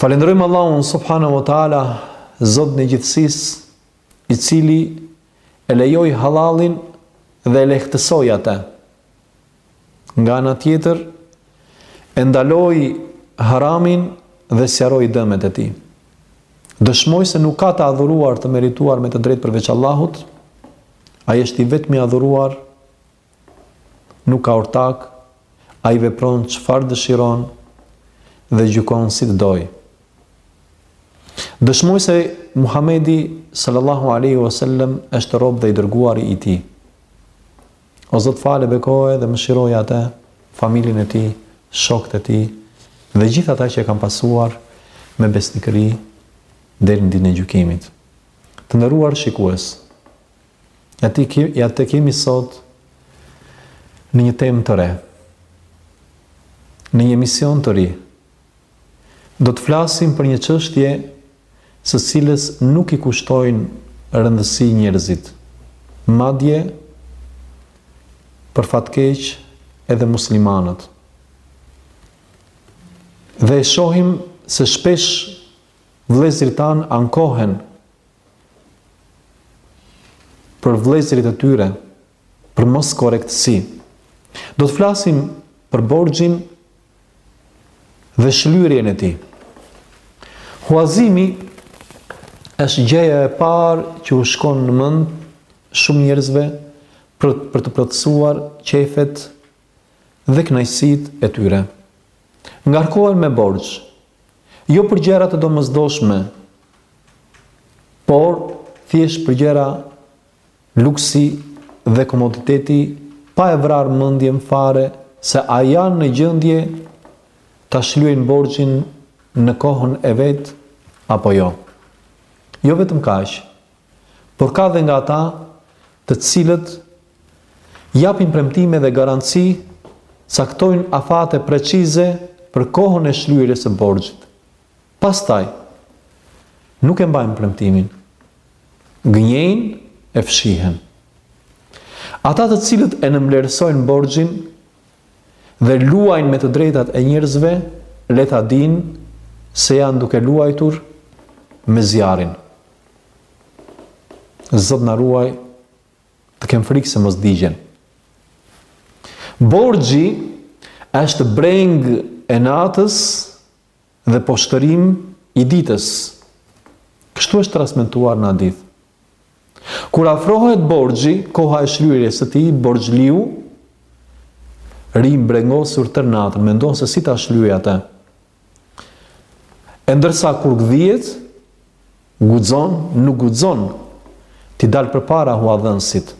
Falenderojmë Allahun subhanahu wa taala, Zotin e gjithësisë, i cili e lejoi hallallin dhe e lehtësoi atë. Nga ana tjetër, e ndaloi haramin dhe sqaroi dëmet e tij. Dëshmoj se nuk ka të adhuruar të merituar me të drejtë përveç Allahut, Ai është i vetmi i adhuruar, nuk ka ortak, Ai vepron çfarë dëshiron dhe gjykon si të dojë. Dëshmoj se Muhamedi sallallahu alaihi wasallam është rob dhe i dërguari i Tij. O Zot fale bekoje dhe mëshiroje atë, familjen e tij, shokët e tij dhe gjithë ata që e kanë pasuar me besnikëri deri në ditën e gjykimit. Të nderuar shikues, ja tek jemi sot në një temë të re. Në një emision të ri. Do të flasim për një çështje së cilës nuk i kushtojnë rëndësi njerëzit. Madje për fat të keq edhe muslimanët. Dhe e shohim se shpesh Vëllezërit tanë ankohen për vëllezërit e tyre për moskorrektësi. Do të flasim për borxhin dhe shlyerjen e tij. Huazimi është gjëja e parë që u shkon në mend shumë njerëzve për për të plotësuar qefet dhe kënaqësitë e tyre. Ngarkohen me borxh, Jo për gjëra të domosdoshme, por thjesht për gjëra luksi dhe komoditeti pa e vrarë mendjen fare se a janë në gjendje ta shlyejnë borxhin në kohën e vet apo jo. Jo vetëm kaq, por ka dhe nga ata të cilët japin premtime dhe garanci, caktojnë afate precize për kohën e shlyerjes së borxhit. Pastaj nuk e mbajnë premtimin. Gënjejnë e fshihen. Ata të cilët e nënvleftësojnë borxhin dhe luajnë me të drejtat e njerëzve, le ta dinë se janë duke luajtur me zjarrin. Zoti na ruaj të kemi frikë se mos digjen. Borxhi është brengë e natës dhe poshtërim i ditës. Kështu është transmetuar në hadith. Kur afrohet borxhi, koha e shlyerjes së tij, borxhliu rri i brengosur tërë natën, mendon se si ta shlyejë atë. E ndërsa kur gdhihet, guxon, nuk guxon t'i dalë përpara huadhënësit.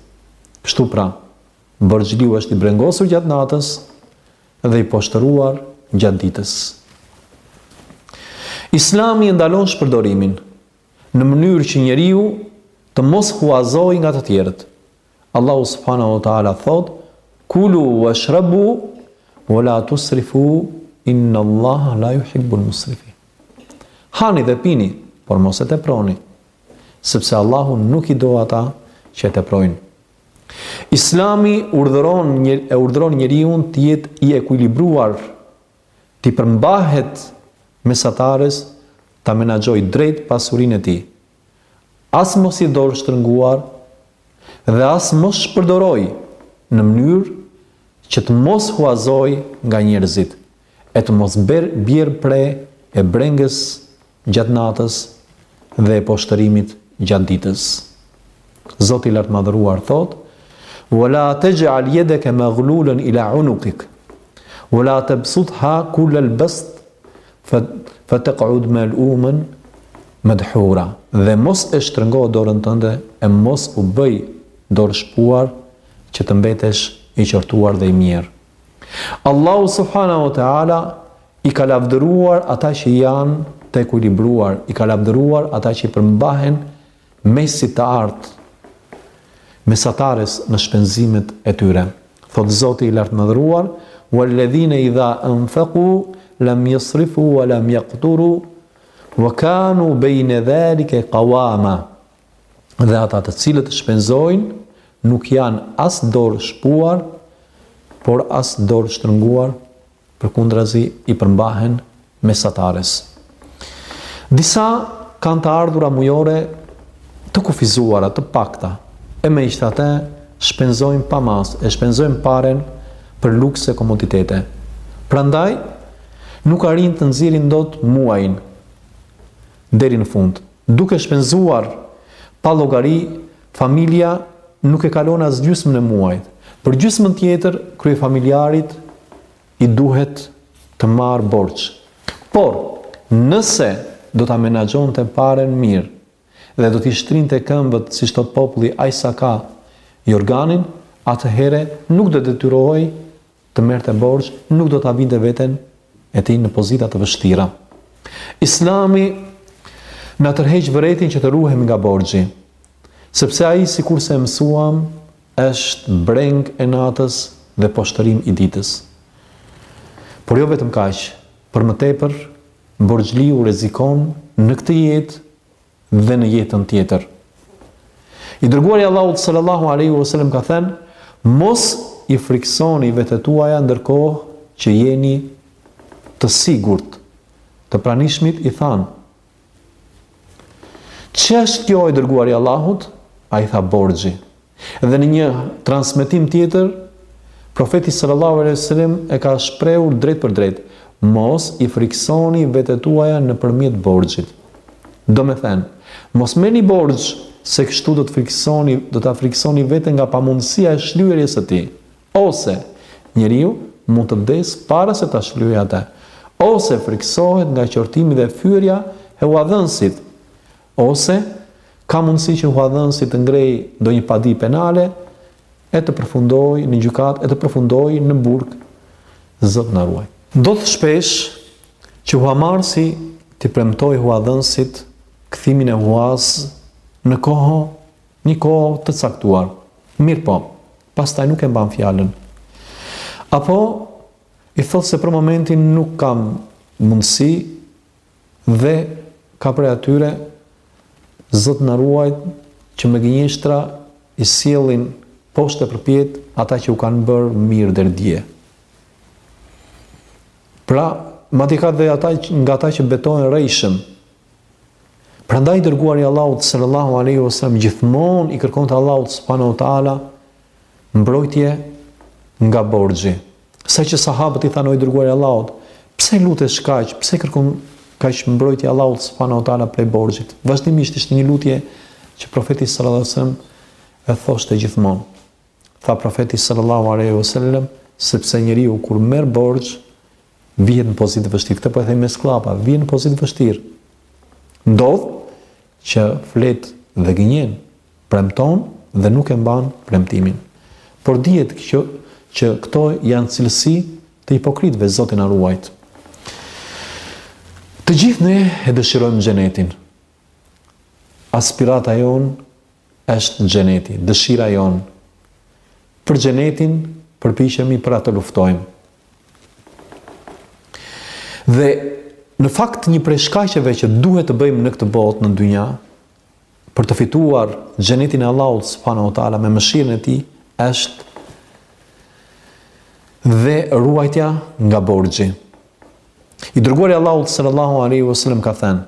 Kështu pra, borxhliu është i brengosur gjatë natës dhe i poshtëruar gjatë ditës. Islami e ndalon shpërdorimin në mënyrë që njeriu të mos huazojë nga të tjerët. Allahu subhanahu wa taala thotë: "Kulu washrabu wa la tusrifu inna Allaha la yuhibbul musrifin." Hani dhe pini, por mos e teproni, sepse Allahu nuk i do ata që e teprojnë. Islami urdhëron e urdhëron njeriun të jetë i ekuilibruar, t'i përmbahet mesatares, ta menaxhojë drejt pasurinë e tij, as mos i dorështrënguar dhe as mos shpërdorojë në mënyrë që të mos huazojë nga njerëzit e të mos bjerë pre e brengës gjatë natës dhe e poshtërimit gjatë ditës. Zoti i Lartmadhëruar thotë, Wala taj'al yadaka maghlulatan ila 'unuqik. Wala tabsutha kullal bast Fe tak'uda melumen medhura. Dhe mos e shtrëngo dorën tënde e mos u bëj dorëshpuar që të mbetesh i qortuar dhe i mjerë. Allahu subhana u te ala i ka lavdëruar ata që janë të ekuilibruar, i ka lavdëruar ata që i përmbahen mesit të artë, mesatares në shpenzimet e tyre. Thotë Zoti i Lartmadhëruar, Wal-ladhina idha anfaqu lam yusrifu wa lam yaqturu wa kanu bayna dhalika qawama. Dhe ata të cilët shpenzojnë nuk janë as dorëshpuar, por as dorështrënguar, përkundrazi i përmbahen mesatares. Disa kanë të ardhura mujore të kufizuara, të pakta, e megjithatë shpenzojnë pa masë, e shpenzojnë paren për lukse komoditete. Prandaj, nuk arrijnë ta nxjerrin dot muajin deri në fund. Duke shpenzuar pa llogari, familja nuk e kalon as gjysmën e muajit. Për gjysmën tjetër, kryefamiljarit i duhet të marrë borxh. Por, nëse do ta menaxhonte paren mirë dhe do t'i shtrinte këmbët, siç thotë populli, aq sa ka jorganin, atëherë nuk do të detyrohej të merrte borxh, nuk do ta vinte veten e tij në pozita të vështira. Islami na tërheq vërejtjen që të ruhemi nga borxhi, sepse ai sikurse e mësuam është brengë e natës dhe poshtërim i ditës. Por jo vetëm kaq, për më tepër, borxhliu rrezikon në këtë jetë dhe në jetën tjetër. I dërguari i Allahut sallallahu alaihi wasallam ka thënë: Mos i frikësoni vetet tuaja ndërkohë që jeni të sigurt. Të pranishmit i thanë: Ç'është kjo o i dërguari i Allahut? Ai tha borxhi. Dhe në një transmetim tjetër, Profeti sallallahu alejhi ve sellem e ka shprehur drejtpërdrejt, Mos i frikësoni vetet tuaja nëpërmjet borxhit. Domethënë, mos merrni borxh, se kështu do të frikësoni, do ta frikësoni veten nga pamundësia e shlyerjes së tij. Ose, njeriu mund të vdesë para se ta shlyejë atë. Ose frikësohet nga qortimi dhe fyerja e huadhënësit. Ose, ka mundësi që huadhënësi të ngrejë ndonjë padi penale e të përfundojë në gjykatë e të përfundojë në burg, Zoti na ruajtë. Ndodh shpesh që huamarrësi t'i premtojë huadhënësit kthimin e huasë në kohë, një kohë të caktuar, mirëpo, pastaj nuk e mban fjalën. Apo, i thotë se për momentin nuk kam mundësi, Dhe ka prej atyre, Zoti na ruajtë, që me gënjeshtra i sjellin poshtë e përpjetë ata që u kanë bërë mirë deri dje. Pra, madje ka dhe nga ata që betohen rrejshëm. Prandaj i dërguari i Allahut sallallahu alaihi wasallam gjithmonë i kërkonte Allahut subhanahu wa taala Mbrojtje nga borxhi. Saqë sahabët i thanë o i dërguari i Allahut, pse lutesh kaq, pse kërkon kaq mbrojtje Allahut subhanahu wa taala prej borxhit? Vazhdimisht ishte një lutje që profeti sallallahu alajhi wasallam e thoshte gjithmonë. Tha profeti sallallahu alajhi wasallam, sepse njeriu kur merr borxh, Vihet në pozitë të vështirë. Këtë po e themi mes kllapa, vihet në pozitë të vështirë. Ndodh që flet dhe gënjen, premton dhe nuk e mban premtimin. Por dihet që këto janë cilësi të hipokritëve Zoti na ruajtë. Të gjithë ne e dëshirojmë xhenetin. Aspirata jonë është xheneti, dëshira jonë, për xhenetin përpiqemi për atë luftojmë. Dhe në fakt një prej shkaqeve që duhet të bëjmë në këtë botë në dynja për të fituar xhenetin e Allahut subhanahu wa taala me mëshirën e tij është dhe ruajtja nga borxhi. I dërguari i Allahut sallallahu alaihi wasallam ka thënë: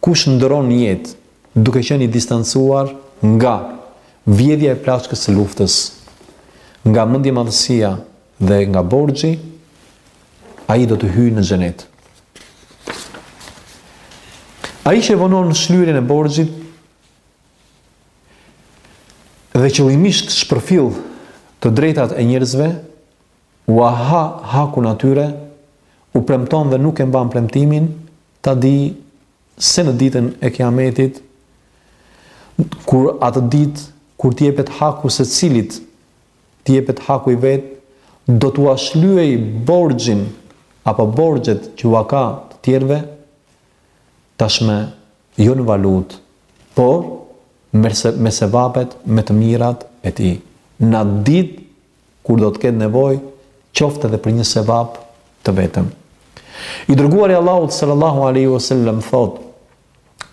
Kush ndërron jetë duke qenë i distancuar nga vjedhja e plaçkës së luftës, nga mendjemadhësia dhe nga borxhi, ai do të hyjë në xhenet. Ai që e vonon shlyerjen e borxhit dhe qëllimisht shpërfill të drejtat e njerëzve, ua ha hakun atyre, u premton dhe nuk e mban premtimin, Ta di se në ditën e Kiametit, kur atë ditë kur të jepet haku secilit, të jepet haku i vet, do t'ua shlyejë borxhin apo borxhet që ua ka të tjerëve, tashmë jo në valutë, por me sevapet, me të mirat e tij. Në atë ditë kur do të ketë nevojë, qoftë edhe për një sevap të vetëm. I dërguari i Allahut sallallahu alaihi wasallam thotë: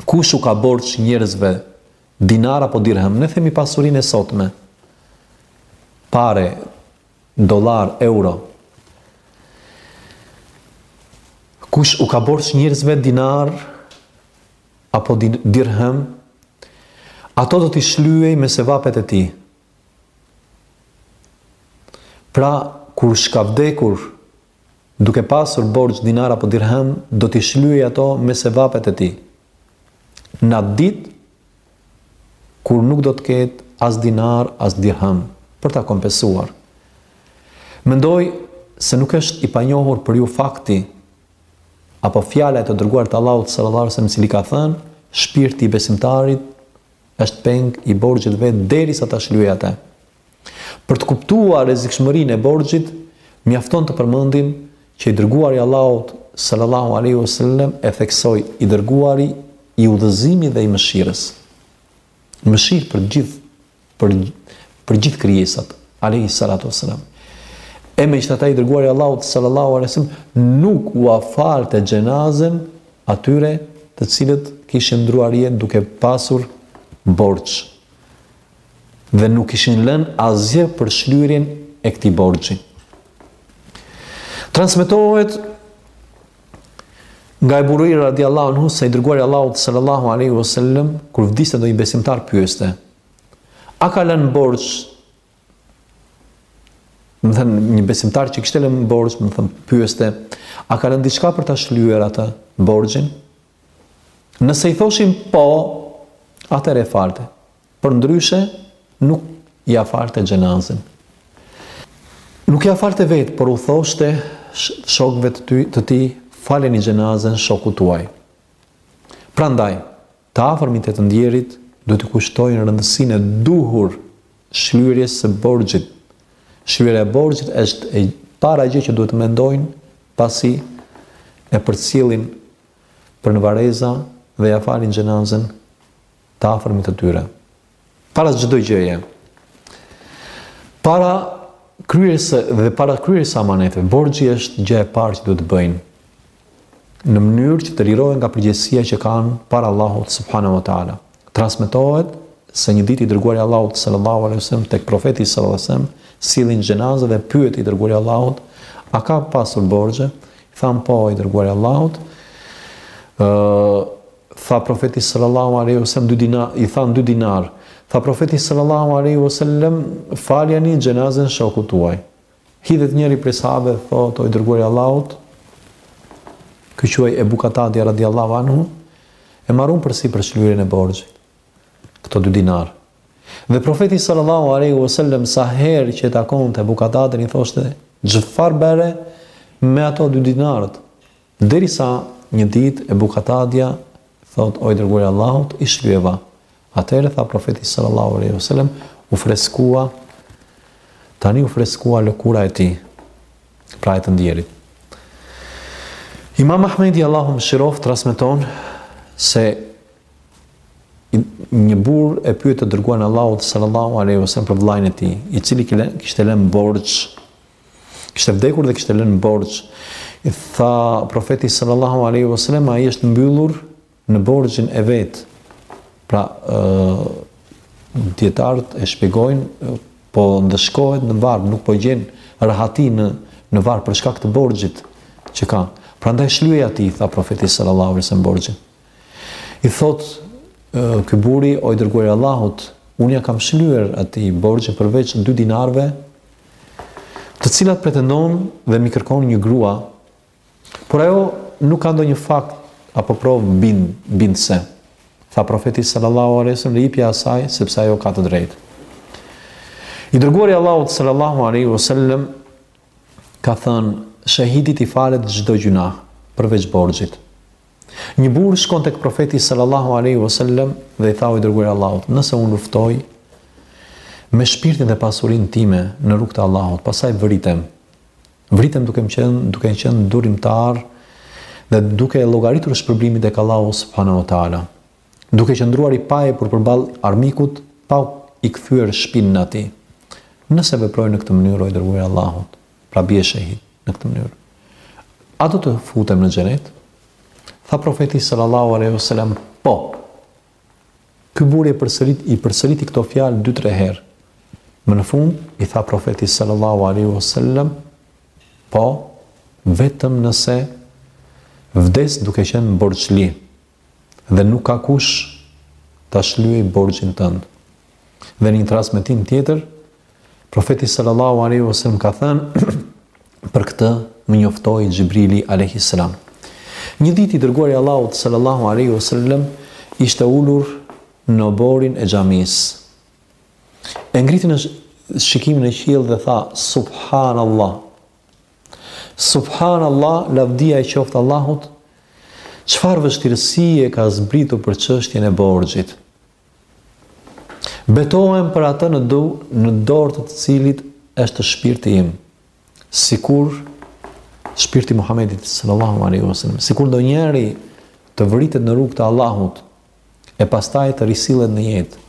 Kush u ka borxh njerëzve dinar apo dirhem, ne themi pasurinë e sotme, pare, dollar, euro. Kush u ka borxh njerëzve dinar apo dirhem, ato do t'i shlyejë me sevapet e tij. Pra, kush ka vdekur, duke pasur borxh dinar apo dirhem, do t'i shlyejë ato me sevapet e tij, n'atë ditë, kur nuk do të ketë as dinar, as dirhem, për ta kompensuar. Mendoj se nuk është i panjohur për ju fakti, apo fjala e të Dërguarit të Allahut, sallallahu alejhi ve sellem, i cili ka thënë, Shpirti i besimtarit, është peng i borxhit vet derisa ta shlyejë atë. Për të kuptuar rrezikshmërinë e borxhit, mjafton të përmendim që i dërguari i Allahut sallallahu alaihi wasallam e theksoi i dërguari i udhëzimit dhe i mëshirës. Mëshirë për gjithë për për gjithë krijesat, alayhi salatu wassalam. E megjithatë i dërguari i Allahut sallallahu alaihi wasallam nuk ua falte xhenazën atyre të cilët kishin ndërruar jetë duke pasur borç dhe nuk kishin lënë asgjë për shlyerjen e këtij borxhi. Transmetohet nga Abu Huraira radhiyallahu anhu se i dërguari i Allahut sallallahu alaihi wasallam kur vdiste ndonjë besimtar pyeste, A ka lënë borxh? Domethënë, një besimtar që kishte lënë borxh, domethënë, pyeste, a ka lënë diçka për ta shlyer atë borxhin? Nëse i thoshin po, atëherë e falte. Përndryshe, nuk ia falte xhenazen. Nuk ia falte vetë, por u thoshte shokëve të ty, të tij, faleni xhenazen shokut tuaj. Prandaj, Të afërmit e të ndjerit duhet t'i kushtojnë rëndësinë e duhur shlyerjes së borxhit. Shlyerja e borxhit është e para gjë që duhet të mendojnë pasi e përcjellin për në varreza dhe ia falin xhenazën të afërmit të tyre. Para çdo gjëje. Para kryerjes dhe para kryerjes së amaneteve, borxhi është gjë e parë që duhet të bëjnë në mënyrë që të lirohen nga përgjegjësia që kanë para Allahut subhanahu wa taala. Transmetohet se një ditë i dërguari i Allahut sallallahu alaihi wasallam tek profeti sallallahu alaihi wasallam sjellin xhenazë dhe pyet i dërguari i Allahut a ka pasur borxhe? Thanë po i dërguari i Allahut. ë Tha Profeti sallallahu alejhi ve sellem dy dinar, i thanë dy dinar. Tha Profeti sallallahu alejhi ve sellem, faljani xhenazën shokut tuaj. Hidhet njëri prej sahabëve dhe thotë, o i dërguari i Allahut, ky quhej Ebu Katadja radiallahu anhu, e marr unë përsipër shlyerjen e borxhit. Këto dy dinar. Dhe Profeti sallallahu alejhi ve sellem sa herë që e takonte Ebu Katadin i thoshte, çfarë bëre me ato dy dinarët? Derisa një ditë Ebu Katadja thotë, O i Dërguari i Allahut, i shlyeva. Atëherë tha Profeti sallallahu alejhi ve selem, U freskua, tani u freskua lëkura e tij, pra e të ndjerit. Imam Ahmedi Allahu e mëshiroftë transmeton se një burrë e pyet të dërguarin e Allahut sallallahu alaihi wasallam për vëllanë e tij, i cili kishte lënë borxh Kishte vdekur dhe kishte lënë borxh. I tha profeti sallallahu alaihi wasallam, ai është mbyllur në borxhin e vet. Pra, dijetarët e shpjegojnë po ndëshkohet në varr, nuk po gjen rahati në në varr për shkak të borxhit që ka. Prandaj shlyeja atij, tha profeti sallallahu alaihi wasallam borxhin. I thotë ky burri o i dërguari i Allahut, unë ia kam shlyer atij borxhin përveç dy dinarëve të cilat pretendon dhe m'i kërkon një grua, por ajo nuk ka ndonjë fakt apo provë bind, bindëse. Tha profeti sallallahu alaihi wasallam jepja asaj sepse ajo ka të drejtë. I dërguari i Allahut sallallahu alaihi wasallam ka thënë shehidit i falet çdo gjynah përveç borxhit. Një burrë shkon tek Profeti sallallahu alaihi wasallam dhe i tha o i dërguari i Allahut, nëse unë luftoj me shpirtin dhe pasurinë time në rrugë të Allahut, pastaj vritem. Vritem duke qenë duke qenë durimtar dhe duke e llogaritur shpërblimin tek Allahu subhanahu wa taala, duke qëndruar i paepur përballë armikut, pa i kthyer shpinën atij. Nëse veproj në këtë mënyrë o i dërguari i Allahut, pra bie shehid në këtë mënyrë. A do të futem në xhenet? Tha profeti sallallahu alejhi wasallam, po. Ky burri e përsërit i përsëriti këto fjalë 2-3 herë. Më në fund i tha profeti sallallahu alaihi wasallam, po vetëm nëse vdes duke qenë borxhli. dhe nuk ka kush ta shlyejë borxhin tënd. Dhe në një transmetim tjetër, profeti sallallahu alaihi wasallam ka thënë për këtë më njoftoi Xhibrili alejhi selam. Një ditë i dërguari i Allahut sallallahu alaihi wasallam ishte ulur në oborrin e xhamisë. E ngriti shikimin në qiell dhe tha subhanallah Subhanallah, lavdia qoftë e Allahut, çfarë vështirësie ka zbritur për çështjen e borxhit. Betohem për atë në, do, në dorë të të cilit është shpirti im, sikur shpirti i Muhammedit sallallahu alaihi wasallam, sikur ndonjë njeri të vritet në rrugë të Allahut, e pastaj të risillet në jetë,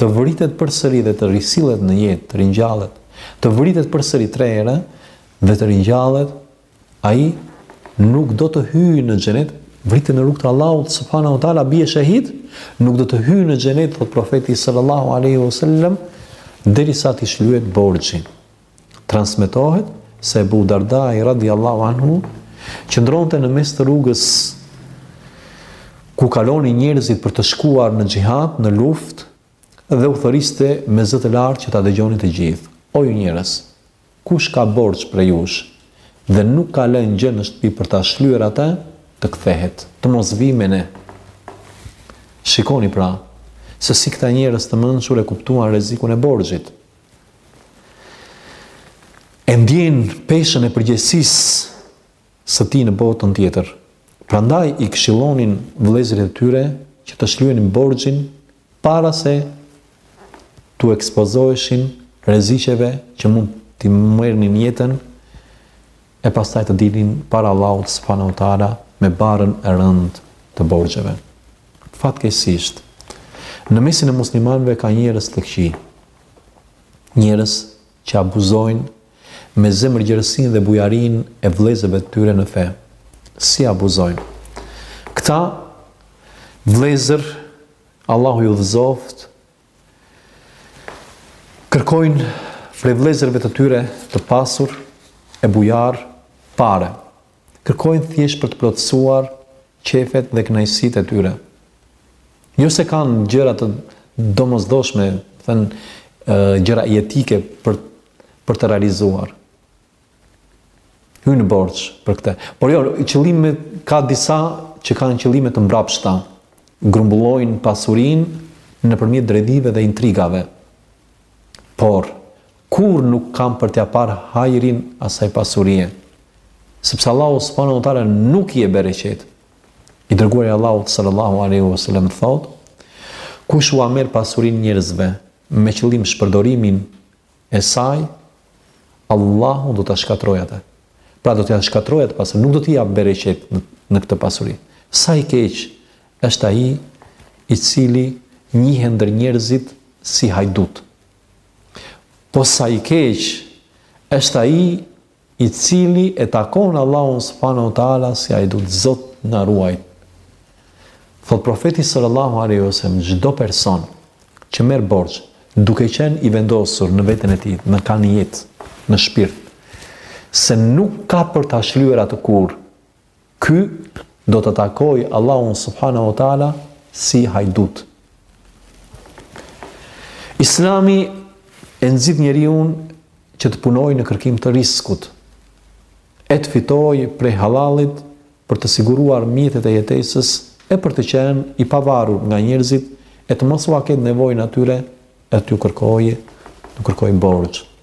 të vritet përsëri dhe të risillet në jetë, të ringjallet, të vritet përsëri tre herë dhe të ringjallet, ai nuk do të hyjë në xhenet, vritet në rrugë të Allahut subhanahu wa taala bie shehid, nuk do të hyjë në xhenet thotë profeti sallallahu alaihi wasallam derisa t'i shlyhet borxhi. Transmetohet se Ebu Dardai radijallahu anhu qëndronte në mes të rrugës ku kalonin njerëzit për të shkuar në xhihad, në luftë dhe u thëriste me zë të lartë që ta dëgjonin të gjithë. O ju njerëz, kush ka borxh prej jush dhe nuk ka lënë gjë në shtëpi për ta shlyer atë, të kthehet, të mos vijë me ne. Shikoni pra, se si këta njerëz të mençur e kuptuan rrezikun e borxhit. e ndjenë peshën e përgjegjësisë së tij në botën tjetër. Prandaj i këshillonin vëllezërit e tyre që të shlyenin borxhin para se t'u ekspozoheshin rreziqeve që mund t'i merrnin jetën e pastaj të dilnin para Allahut subhanahu wa taala me barrën e rëndë të borxheve. Fatkeqësisht, në mesin e muslimanëve ka njerëz të këqij, Njerëz që abuzojnë me zemërgjerësinë dhe bujarinë e vëllezërve të tyre në fe. Si abuzojnë? Këta vëllezër, Allahu i udhëzoftë, kërkojnë prej vëllezërve të tyre të pasur e bujar pare. Kërkojnë thjesht për të plotësuar qejfet dhe kënaqësitë e tyre. Jo se kanë gjëra të domosdoshme, thënë gjëra jetike për për të realizuar. Hyn në borxh për këtë. Por jo, qëllime ka disa që kanë qëllime të mbrapshta. Grumbullojnë pasurinë nëpërmjet dredhive dhe intrigave. Por Kurrë nuk kanë për t'ia parë hajrin asaj pasurie, sepse Allahu subhanahu wa taala nuk i jep bereqet. I dërguari i Allahut sallallahu alaihi wasallam thotë: Kush ua merr pasurinë njerëzve me qëllim shpërdorimin e saj, Allahu do ta shkatërrojë atë. Pra do t'ia shkatërrojë atë pasuri, nuk do t'i jap bereqet në, në këtë pasuri. Sa i keq është ai i cili njihet ndër njerëzit si hajdut, Po sa i keq është ai i cili e takon Allahun subhanahu wa taala si hajdut, Zot na ruajt. Thotë profeti sallallahu alaihi wasallam çdo person që merr borxh duke qenë i vendosur në veten e tij, e ka nijet, në shpirt, se nuk ka për ta shlyer atë kurrë, Ky do ta takojë Allahun subhanahu wa taala si hajdut. Islami e nxit njeriun që të punojë në kërkim të riskut, e të fitojë prej hallallit për të siguruar mjetet e jetesës e për të qenë i pavarur nga njerëzit e të mos ua ketë nevojën atyre e t'u kërkojë, t'u kërkojë borxh.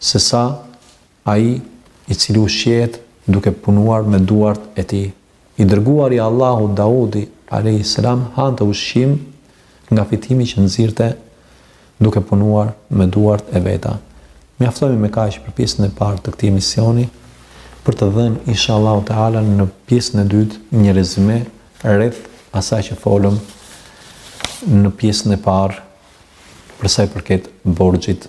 se sa ai i cili ushqehet duke punuar me duart e tij. I dërguari i Allahut Daudi, alejhi selam, hante ushqim nga fitimi që nxirrte duke punuar me duart e veta. Mjaftohemi me kaq për pjesën e parë të këtij emisioni, për të dhënë inshallahu teala në pjesën e dytë një rezime rreth asaj që folëm në pjesën e parë për sa i përket borxhit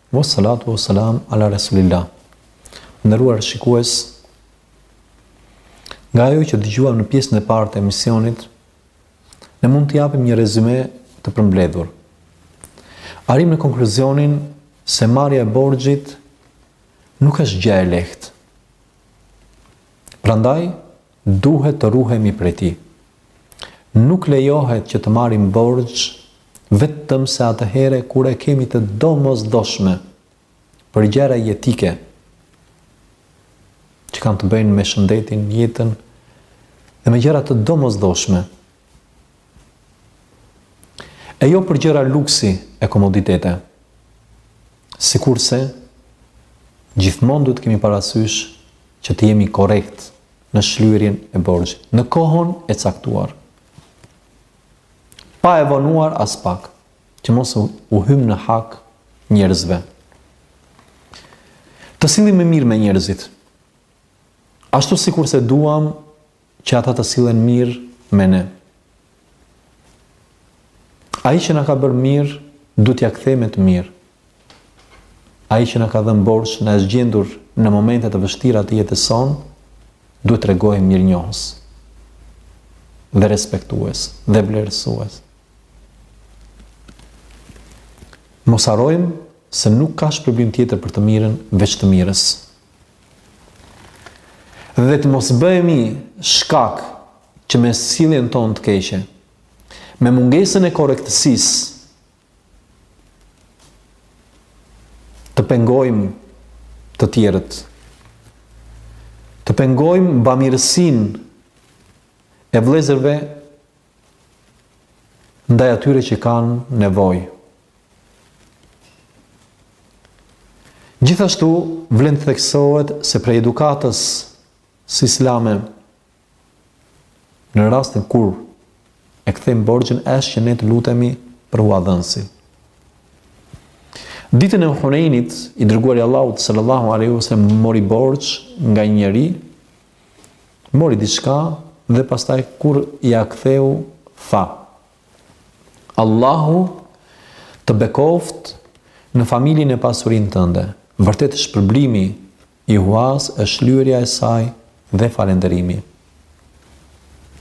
Wa salatu wa salam ala rasulillah Të nderuar shikues Nga ajo që dëgjuam në pjesën e parë të emisionit ne mund të japim një rezyme të përmbledhur. Arrijmë në konkluzionin se marrja e borxhit nuk është gjë e lehtë. Prandaj Duhet të ruhemi prej tij. Nuk lejohet që të marrim borxh vetëm se atëherë kur e kemi të domosdoshme për gjëra jetike që kanë të bëjnë me shëndetin, jetën dhe me gjëra të domosdoshme. E jo për gjëra luksi e komoditete. Sikurse, gjithmonë duhet të kemi parasysh që të jemi korrektë në shlyerjen e borxhit, në kohën e caktuar, pa e vonuar aspak, që mos u hyjmë në hak njerëzve. Të sillemi mirë me njerëzit, ashtu sikurse duam që ata të sillen mirë me ne. Ai që na ka bërë mirë, duhet t'ia kthejmë me të mirë. Ai që na ka dhënë borxh, na është gjendur në momente të vështira të jetës sonë, duhet të tregohemi mirënjohës dhe respektues dhe vlerësues. Mos harrojmë se nuk ka shpërblim tjetër për të mirën veç të mirës. Dhe të mos bëhemi shkak që me sjelljen tonë të keqe, me mungesën e korrektësisë, të pengojmë të tjerët. Të pengojmë bamirësinë e vëllezërve ndaj atyre që kanë nevojë. Gjithashtu vlen të theksohet se prej edukatës islame në rastin kur e kthejmë borxhin është që ne të lutemi për huadhënësin. Ditën e Hunejnit, i dërguari i Allahut sallallahu alaihi wasallam mori borxh nga një njeri Mori diçka dhe pastaj kur ia ktheu, tha: Allahu të bekoftë në familjen e pasurinë tënde. Vërtet shpërblimi i huasë është shlyerja e saj dhe falënderimi.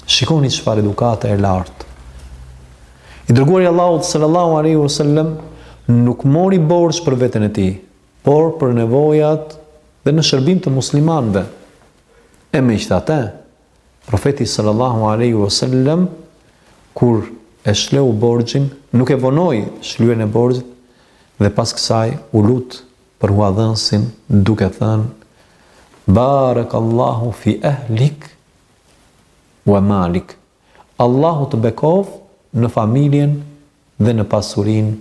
Shikoni çfarë edukate e lartë. I dërguari i Allahut sallallahu alaihi wasallam nuk mori borxh për veten e tij, por për nevojat dhe në shërbim të muslimanëve. E megjithatë, Profeti sallallahu alaihi wasallam kur e shleu borxhin, nuk e vonoi shlyerjen e borxhit dhe pas kësaj u lut për huadhënësin duke thënë: Barakallahu fi ahlik wa malik. Allahu të bekoftë në familjen dhe në pasurinë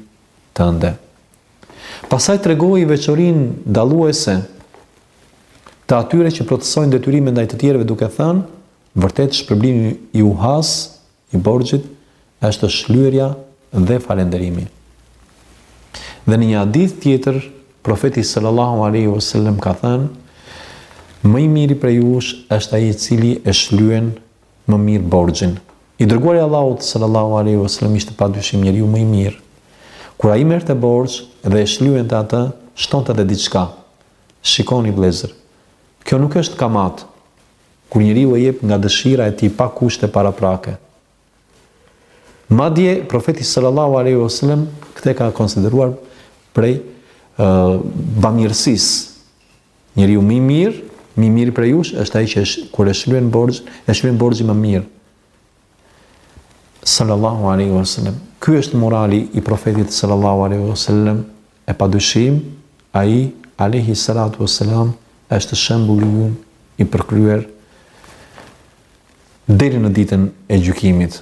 tënde. Pastaj tregoi veçorinë dalluese të atyre që plotësojnë detyrimet ndaj të tjerëve duke thënë, vërtet shpërblimi i huas, i borxhit, është shlyerja dhe falënderimi. Dhe në një hadith tjetër, profeti sallallahu alaihi wasallam ka thënë, më i miri prej jush është ai i cili e shlyen më mirë borxhin. I dërguari i Allahut sallallahu alaihi wasallam ishte padyshim njeriu më i mirë. Kur ai merrte borxh dhe e shlyente atë, shtonte edhe diçka. Shikoni vëllezër, kjo nuk është kamatë. Kur njeriu e jep nga dëshira e tij pa kushte paraprake. Madje profeti sallallahu alaihi wasallam këtë ka konsideruar prej bamirësisë, Njeriu më i mirë, më i miri prej jush është ai që kur e shlyen borxhin, e shlyen borxhin më mirë. Sallallahu alaihi wasallam. Ky është morali i profetit sallallahu alaihi wasallam e padyshim ai alaihi salatu wasalam është shembulli ynë i përkryer deri në ditën e gjykimit.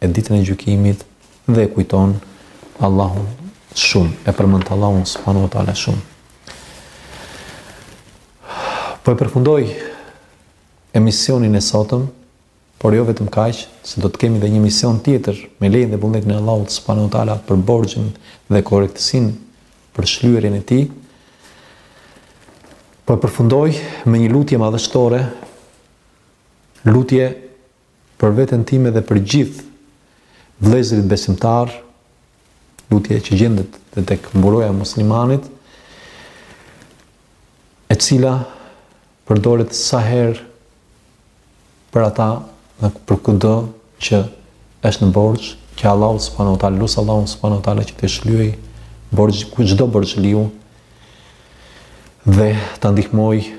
e ditën e gjykimit dhe e kujton Allahun shumë, e përmend Allahun subhanahu wa taala shumë. Po e përfundoj emisionin e sotëm, por jo vetëm kaq, se do të kemi edhe një emision tjetër me lejen dhe vullnetin e Allahut subhanahu wa taala për borxhin dhe korrektësinë për shlyerjen e tij. Po e përfundoj me një lutje madhështore, lutje për veten time dhe për gjithë vëllezërit besimtarë, lutje që gjendet dhe tek mburoja e muslimanit, e cila përdoret sa herë për ata dhe për këdo që është në borxh, që Allahu subhanahu wa taala lus Allahun subhanahu wa taala që t'ia shlyejë borxhin çdo borxhliu dhe ta ndihmojë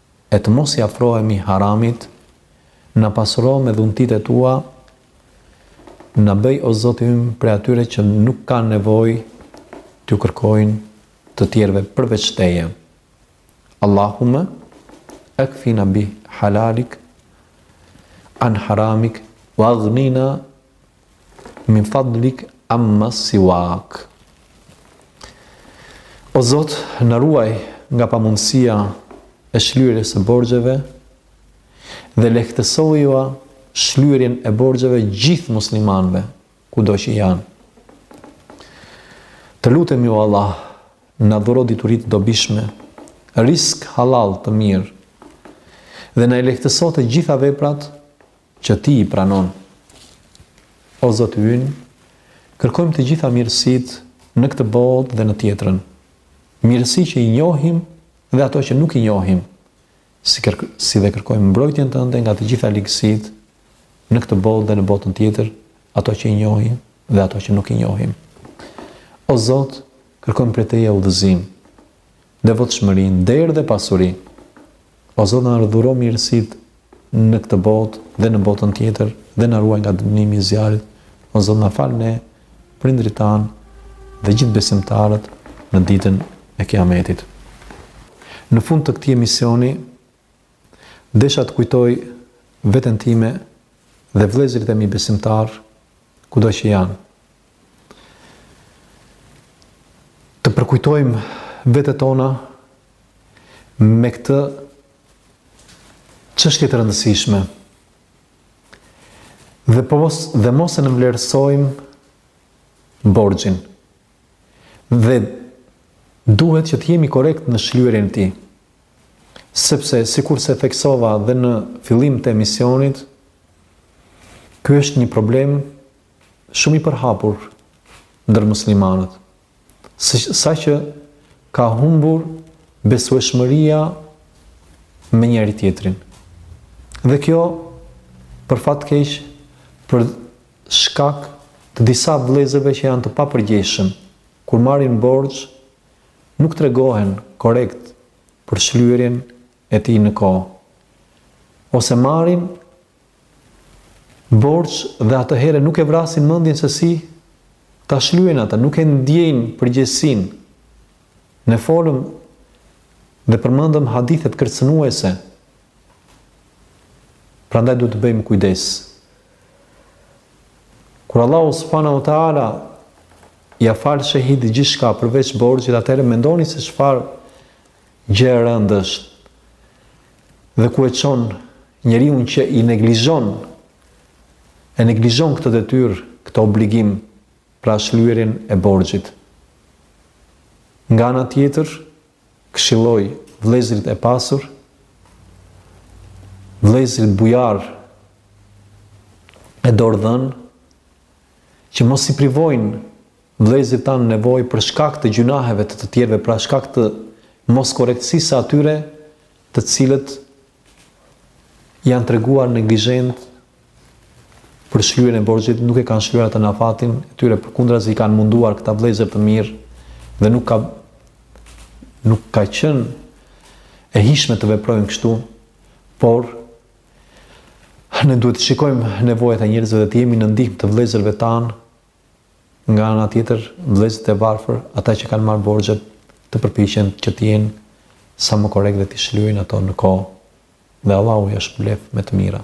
e të mos i afrohemi haramit, na pasuro me dhuntitë e tua, na bëj o Zoti ynë prej atyre që nuk kanë nevojë t'ju kërkojnë të tjerëve përveç teje. Allahumme ikfina bi halalik an haramik wa aghnina Min fadlik amma siwak. O Zot, na ruaj nga pamundësia e shlyerjes së borxheve dhe lehtësojua shlyerjen e borxheve gjithë muslimanëve, kudo që janë. Të lutemi o Allah, na dhuro dituri të dobishme, risk hallall të mirë dhe na i lehtëso të gjitha veprat që Ti i pranon. O Zoti ynë, kërkojmë të gjitha mirësitë në këtë botë dhe në tjetrën. Mirësi që i njohim dhe ato që nuk i njohim, si, kërk si dhe kërkojmë mbrojtjen Tënde nga të gjitha ligësitë në këtë botë dhe në botën tjetër, ato që i njohim dhe ato që nuk i njohim. O Zot, kërkojmë prej Teje udhëzim. devotshmëri, nder dhe pasuri. O Zot na dhuro mirësitë në këtë botë dhe në botën tjetër dhe na ruaj nga dënimi i zjarrit, o Zot na fal ne, prindërit tanë dhe gjithë besimtarët në ditën e Kiametit. Në fund të këtij emisioni Desha të kujtoj veten time dhe vëllezërit e mi besimtarë kudo që janë. Të përkujtojmë vetet tona me këtë çështje të rëndësishme. Dhe po mos dhe mos e nënvlerësojmë borxhin. Dhe duhet që të jemi korrekt në shlyerjen e tij. sepse sikurse theksova dhe në fillim të emisionit, ky është një problem shumë i përhapur ndër muslimanët, saqë ka humbur besueshmëria me njëri-tjetrin. Dhe kjo për fat keq për shkak të disa vëllezërve që janë të papërgjegjshëm kur marrin borxh nuk tregohen korrekt për shlyerjen e tij në kohë, ose marrin borxh dhe atëherë nuk e vrasin mendjen se si ta shlyejnë atë, nuk e ndjejnë përgjegjësinë. Ne folëm dhe përmendëm hadithet kërcënuese. Prandaj duhet të bëjmë kujdes. Kur Allahu subhanahu wa taala Ia fal shehidit gjithçka përveç borxhit atëherë mendoni se çfarë gjë e rëndë është dhe ku e çon njeriun që i neglizhon e neglizhon këtë detyrë, këtë obligim pra shlyerjen e borxhit. Nga ana tjetër, këshilloj vëllezërit e pasur, vëllezërit bujar e dorëdhënë që mos i privojnë vëllezërit tanë në nevojë për shkak të gjynaheve të të tjerëve, për shkak të moskorrektësisë së atyre të cilët janë treguar neglizhent për shlyerjen e borxhit, nuk e kanë shlyer atë në afatin e tyre, përkundrazi i kanë munduar këta vëllezër të mirë dhe nuk ka nuk ka qenë e hijshme të veprojnë kështu, por Ne duhet të shikojmë nevojat e njerëzve dhe të jemi në ndihmë të vëllezërve tanë. Nga ana tjetër, vëllezërit e varfër, ata që kanë marrë borxhe, të përpiqen që të jenë sa më korrekt dhe t'i shlyejnë ato në kohë. Dhe Allahu jua shpërbleftë me të mira.